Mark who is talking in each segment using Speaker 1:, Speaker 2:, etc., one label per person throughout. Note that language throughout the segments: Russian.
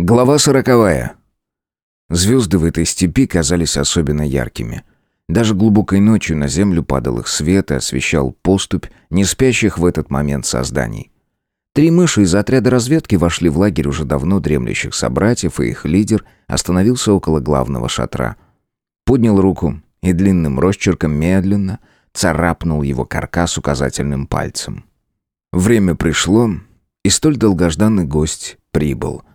Speaker 1: Глава сороковая. Звезды в этой степи казались особенно яркими. Даже глубокой ночью на землю падал их свет и освещал поступь не спящих в этот момент созданий. Три мыши из отряда разведки вошли в лагерь уже давно дремлющих собратьев, и их лидер остановился около главного шатра. Поднял руку и длинным росчерком медленно царапнул его каркас указательным пальцем. Время пришло, и столь долгожданный гость прибыл —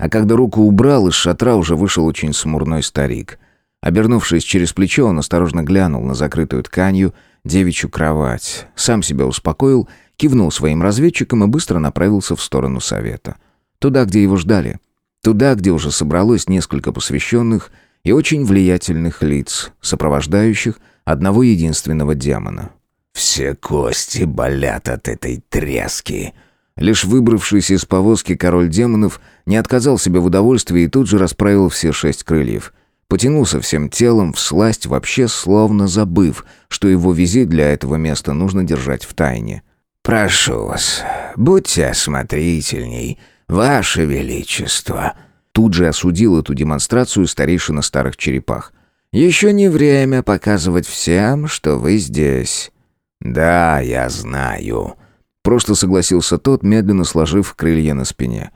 Speaker 1: а когда руку убрал, из шатра уже вышел очень смурной старик. Обернувшись через плечо, он осторожно глянул на закрытую тканью девичью кровать. Сам себя успокоил, кивнул своим разведчикам и быстро направился в сторону совета. Туда, где его ждали. Туда, где уже собралось несколько посвященных и очень влиятельных лиц, сопровождающих одного единственного демона.
Speaker 2: «Все кости болят от этой трески»,
Speaker 1: Лишь выбравшийся из повозки король демонов не отказал себе в удовольствии и тут же расправил все шесть крыльев. Потянулся всем телом, всласть, вообще словно забыв, что его визит для этого места нужно держать в тайне.
Speaker 2: «Прошу вас, будьте осмотрительней, ваше величество!»
Speaker 1: Тут же осудил эту демонстрацию старейшина старых черепах.
Speaker 2: «Еще не время показывать всем, что вы здесь». «Да, я знаю»,
Speaker 1: Просто согласился тот, медленно сложив крылья на спине.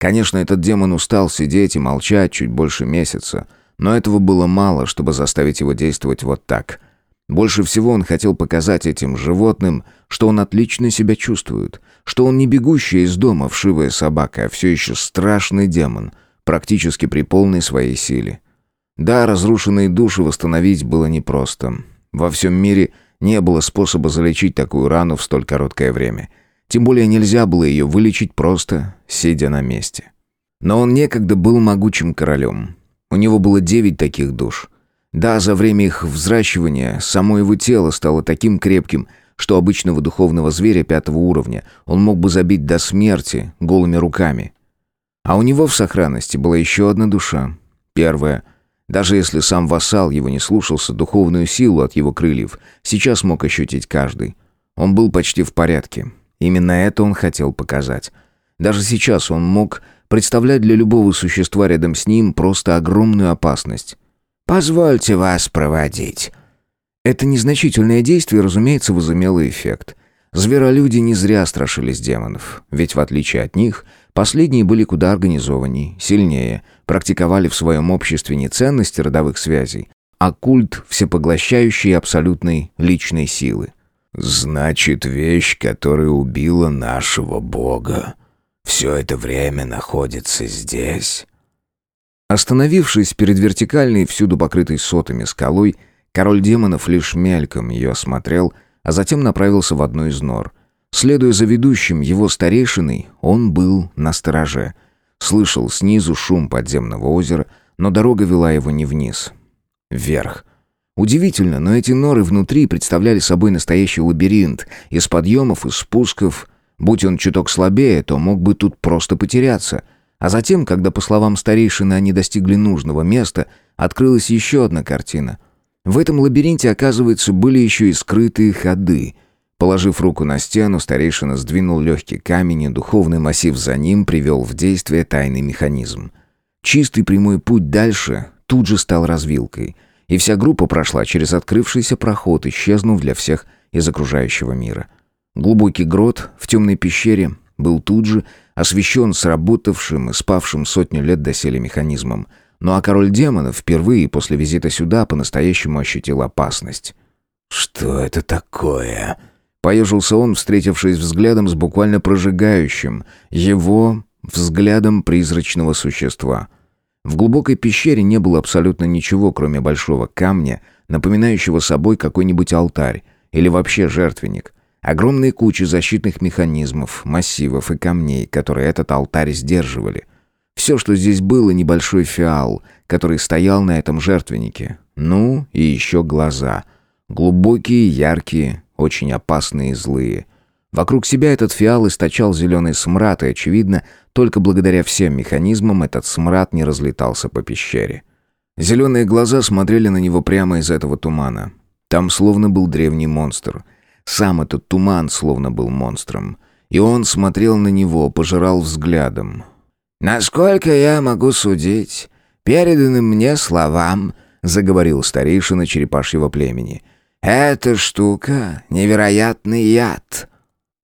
Speaker 1: Конечно, этот демон устал сидеть и молчать чуть больше месяца, но этого было мало, чтобы заставить его действовать вот так. Больше всего он хотел показать этим животным, что он отлично себя чувствует, что он не бегущая из дома вшивая собака, а все еще страшный демон, практически при полной своей силе. Да, разрушенные души восстановить было непросто. Во всем мире – не было способа залечить такую рану в столь короткое время. Тем более нельзя было ее вылечить просто, сидя на месте. Но он некогда был могучим королем. У него было девять таких душ. Да, за время их взращивания само его тело стало таким крепким, что обычного духовного зверя пятого уровня он мог бы забить до смерти голыми руками. А у него в сохранности была еще одна душа. Первая — даже если сам вассал его не слушался, духовную силу от его крыльев сейчас мог ощутить каждый. Он был почти в порядке. Именно это он хотел показать. Даже сейчас он мог представлять для любого существа рядом с ним просто огромную опасность.
Speaker 2: «Позвольте вас проводить».
Speaker 1: Это незначительное действие, разумеется, возымело эффект. Зверолюди не зря страшились демонов, ведь в отличие от них – Последние были куда организованнее, сильнее, практиковали в своем обществе не ценности родовых связей, а культ всепоглощающей абсолютной личной силы.
Speaker 2: «Значит, вещь, которая убила нашего бога, все это время находится здесь?»
Speaker 1: Остановившись перед вертикальной, всюду покрытой сотами скалой, король демонов лишь мельком ее осмотрел, а затем направился в одну из нор — Следуя за ведущим его старейшиной, он был на стороже. Слышал снизу шум подземного озера, но дорога вела его не вниз. Вверх. Удивительно, но эти норы внутри представляли собой настоящий лабиринт из подъемов и спусков. Будь он чуток слабее, то мог бы тут просто потеряться. А затем, когда, по словам старейшины, они достигли нужного места, открылась еще одна картина. В этом лабиринте, оказывается, были еще и скрытые ходы — Положив руку на стену, старейшина сдвинул легкий камень, и духовный массив за ним привел в действие тайный механизм. Чистый прямой путь дальше тут же стал развилкой, и вся группа прошла через открывшийся проход, исчезнув для всех из окружающего мира. Глубокий грот в темной пещере был тут же освещен сработавшим и спавшим сотню лет доселе механизмом. Ну а король демонов впервые после визита сюда по-настоящему ощутил опасность.
Speaker 2: «Что это такое?»
Speaker 1: Поежился он, встретившись взглядом с буквально прожигающим его взглядом призрачного существа. В глубокой пещере не было абсолютно ничего, кроме большого камня, напоминающего собой какой-нибудь алтарь или вообще жертвенник. Огромные кучи защитных механизмов, массивов и камней, которые этот алтарь сдерживали. Все, что здесь было, небольшой фиал, который стоял на этом жертвеннике. Ну, и еще глаза. Глубокие, яркие, очень опасные и злые. Вокруг себя этот фиал источал зеленый смрад, и, очевидно, только благодаря всем механизмам этот смрад не разлетался по пещере. Зеленые глаза смотрели на него прямо из этого тумана. Там словно был древний монстр. Сам этот туман словно был монстром. И он смотрел на него, пожирал взглядом.
Speaker 2: «Насколько я могу судить, переданным мне словам», — заговорил старейшина черепашьего племени, — «эта штука — невероятный яд».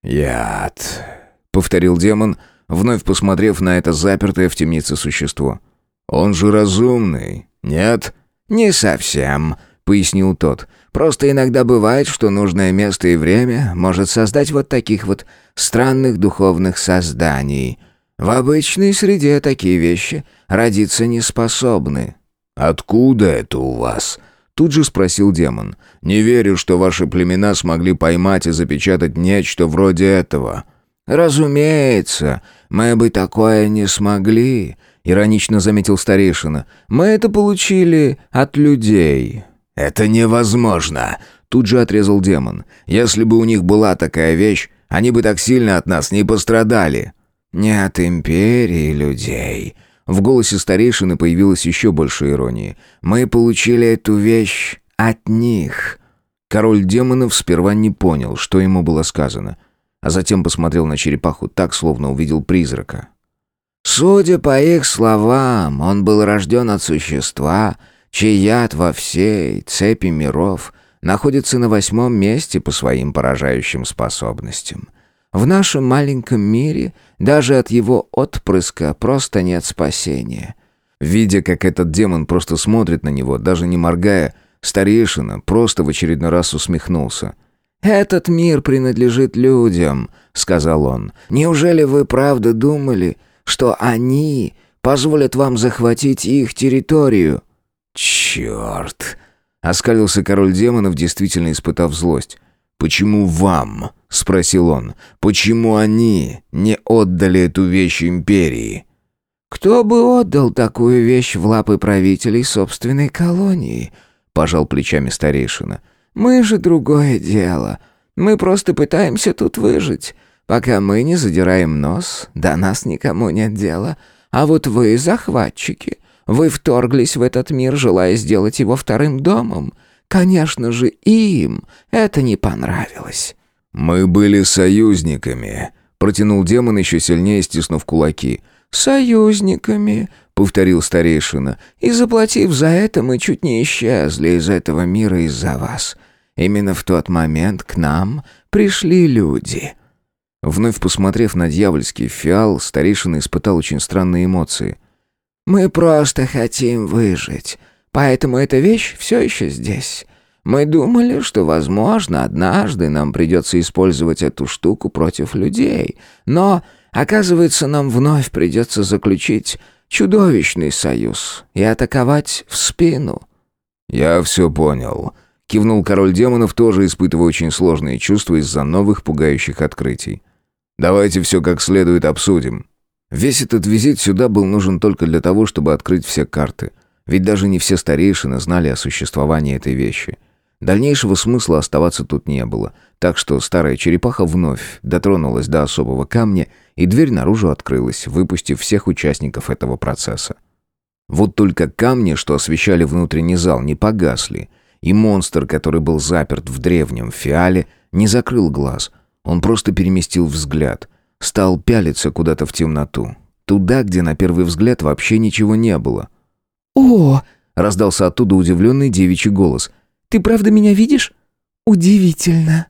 Speaker 1: «Яд», — повторил демон, вновь посмотрев на это запертое в темнице существо. «Он же разумный, нет?»
Speaker 2: «Не совсем», — пояснил тот. «Просто иногда бывает, что нужное место и время может создать вот таких вот странных духовных созданий. В обычной среде такие вещи родиться не способны».
Speaker 1: «Откуда это у вас?» Тут же спросил демон. «Не верю, что ваши племена смогли поймать и запечатать нечто вроде этого».
Speaker 2: «Разумеется, мы бы такое не смогли», — иронично заметил старейшина. «Мы это получили от людей».
Speaker 1: «Это невозможно», — тут же отрезал демон. «Если бы у них была такая вещь, они бы так сильно от нас не пострадали».
Speaker 2: «Не от империи людей». В голосе старейшины появилось еще больше иронии. «Мы получили эту вещь от них».
Speaker 1: Король демонов сперва не понял, что ему было сказано, а затем посмотрел на черепаху так, словно увидел призрака.
Speaker 2: «Судя по их словам, он был рожден от существа, чей яд во всей цепи миров находится на восьмом месте по своим поражающим способностям». В нашем маленьком мире даже от его отпрыска просто нет спасения.
Speaker 1: Видя, как этот демон просто смотрит на него, даже не моргая, старейшина просто в очередной раз усмехнулся.
Speaker 2: «Этот мир принадлежит людям», — сказал он. «Неужели вы правда думали, что они позволят вам захватить их территорию?»
Speaker 1: «Черт!» — оскалился король демонов, действительно испытав злость. «Почему вам?» — спросил он. «Почему они не отдали эту вещь империи?»
Speaker 2: «Кто бы отдал такую вещь в лапы правителей собственной колонии?» — пожал плечами старейшина. «Мы же другое дело. Мы просто пытаемся тут выжить. Пока мы не задираем нос, до нас никому нет дела. А вот вы, захватчики, вы вторглись в этот мир, желая сделать его вторым домом. Конечно же, им это не понравилось.
Speaker 1: «Мы были союзниками», — протянул демон, еще сильнее стиснув кулаки.
Speaker 2: «Союзниками», — повторил старейшина, «и заплатив за это, мы чуть не исчезли из этого мира из-за вас. Именно в тот момент к нам пришли люди».
Speaker 1: Вновь посмотрев на дьявольский фиал, старейшина испытал очень странные эмоции.
Speaker 2: «Мы просто хотим выжить. Поэтому эта вещь все еще здесь. Мы думали, что, возможно, однажды нам придется использовать эту штуку против людей. Но, оказывается, нам вновь придется заключить чудовищный союз и атаковать в спину».
Speaker 1: «Я все понял», — кивнул король демонов, тоже испытывая очень сложные чувства из-за новых пугающих открытий. «Давайте все как следует обсудим». Весь этот визит сюда был нужен только для того, чтобы открыть все карты — ведь даже не все старейшины знали о существовании этой вещи. Дальнейшего смысла оставаться тут не было, так что старая черепаха вновь дотронулась до особого камня, и дверь наружу открылась, выпустив всех участников этого процесса. Вот только камни, что освещали внутренний зал, не погасли, и монстр, который был заперт в древнем фиале, не закрыл глаз. Он просто переместил взгляд, стал пялиться куда-то в темноту, туда, где на первый взгляд вообще ничего не было —
Speaker 3: «О!»
Speaker 1: — раздался оттуда удивленный девичий голос.
Speaker 3: «Ты правда меня видишь? Удивительно!»